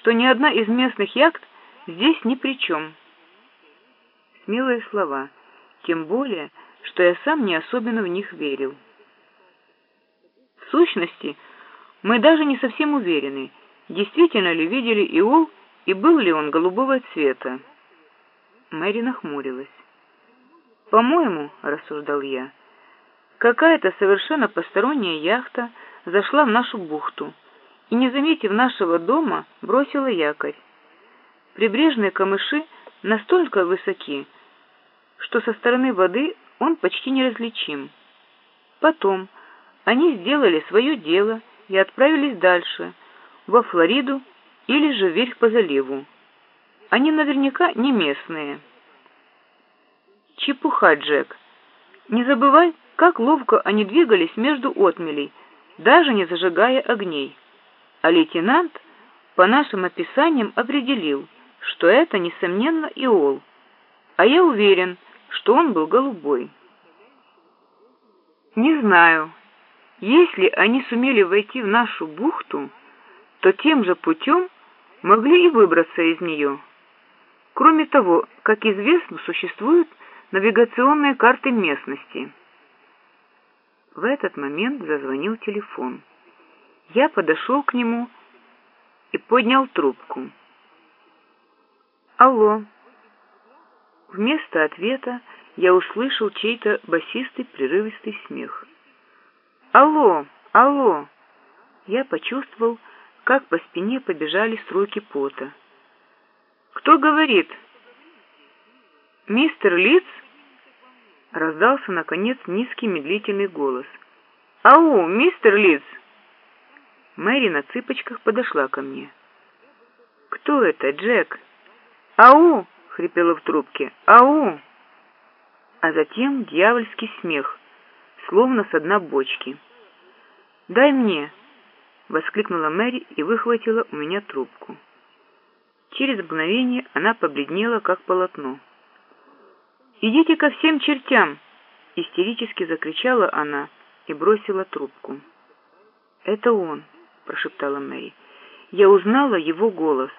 что ни одна из местных яхт здесь ни при чем. Смелые слова, тем более, что я сам не особенно в них верил. В сущности, мы даже не совсем уверены, действительно ли видели Иол и был ли он голубого цвета. Мэри нахмурилась. «По-моему, — рассуждал я, — какая-то совершенно посторонняя яхта зашла в нашу бухту и, не заметив нашего дома, бросила якорь. Прибрежные камыши настолько высоки, что со стороны воды он почти неразличим. Потом они сделали свое дело и отправились дальше, во Флориду или же вверх по заливу. Они наверняка не местные. Чепуха, Джек. Не забывай, как ловко они двигались между отмелей, даже не зажигая огней. А лейтенант, по нашим описаниям, определил, что это, несомненно, Иол. А я уверен, что он был голубой. Не знаю. Если они сумели войти в нашу бухту, то тем же путем могли и выбраться из нее. Кроме того, как известно, существуют навигационные карты местности. В этот момент зазвонил телефон. Я подошел к нему и поднял трубку. «Алло». Вместо ответа я услышал чей-то басистый прерывистый смех. «Алло! Алло!» Я почувствовал, как по спине побежали струйки пота. «Кто говорит?» «Мистер Литц?» Раздался, наконец, низкий медлительный голос. «Ау, мистер Литц!» Мэри на цыпочках подошла ко мне. «Кто это, Джек?» «Ау!» — хрипела в трубке. «Ау!» А затем дьявольский смех, словно с дна бочки. «Дай мне!» — воскликнула Мэри и выхватила у меня трубку. Через мгновение она побледнела, как полотно. «Идите ко всем чертям!» — истерически закричала она и бросила трубку. «Это он!» — прошептала Мэри. «Я узнала его голос».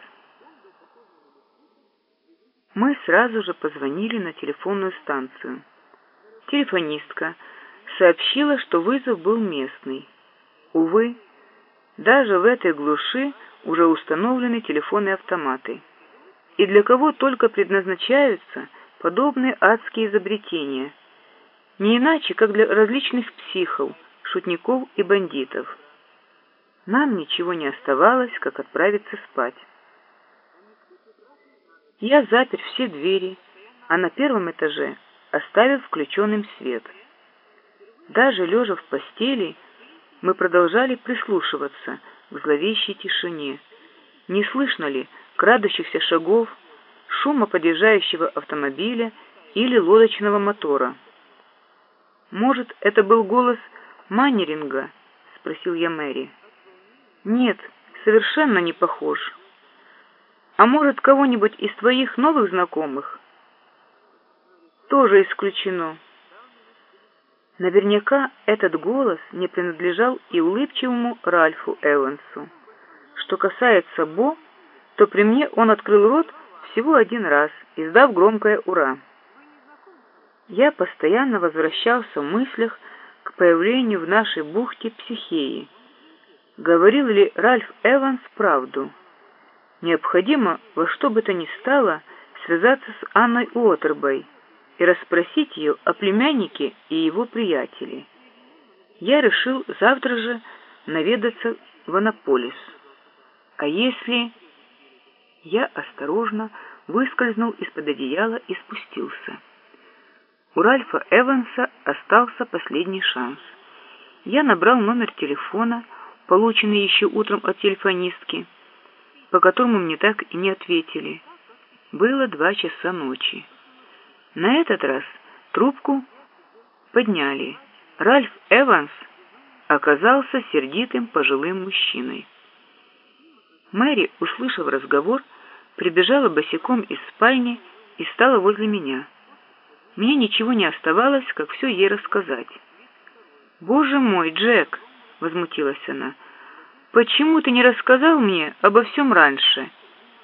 Мы сразу же позвонили на телефонную станцию. Телефонистка сообщила, что вызов был местный. Увы, даже в этой глуши уже установлены телефонные автоматы. И для кого только предназначаются подобные адские изобретения. Не иначе, как для различных психов, шутников и бандитов. Нам ничего не оставалось, как отправиться спать. Я запер все двери, а на первом этаже оставил включенным свет. Даже лежа в постели, мы продолжали прислушиваться к зловещей тишине. Не слышно ли крадущихся шагов, шума подъезжающего автомобиля или лодочного мотора? «Может, это был голос Маннеринга?» — спросил я Мэри. «Нет, совершенно не похож». А может, кого-нибудь из твоих новых знакомых? Тоже исключено. Наверняка этот голос не принадлежал и улыбчивому Ральфу Эвансу. Что касается Бо, то при мне он открыл рот всего один раз, издав громкое «Ура!». Я постоянно возвращался в мыслях к появлению в нашей бухте психеи. Говорил ли Ральф Эванс правду? Необходимо во что бы то ни стало связаться с Анной Уотербой и расспросить ее о племяннике и его приятеле. Я решил завтра же наведаться в Анаполис. А если... Я осторожно выскользнул из-под одеяла и спустился. У Ральфа Эванса остался последний шанс. Я набрал номер телефона, полученный еще утром от телефонистки, по которому мне так и не ответили. Было два часа ночи. На этот раз трубку подняли. Ральф Эванс оказался сердитым пожилым мужчиной. Мэри, услышав разговор, прибежала босиком из спальни и стала возле меня. Мне ничего не оставалось, как все ей рассказать. «Боже мой, Джек!» — возмутилась она. «Почему ты не рассказал мне обо всем раньше?»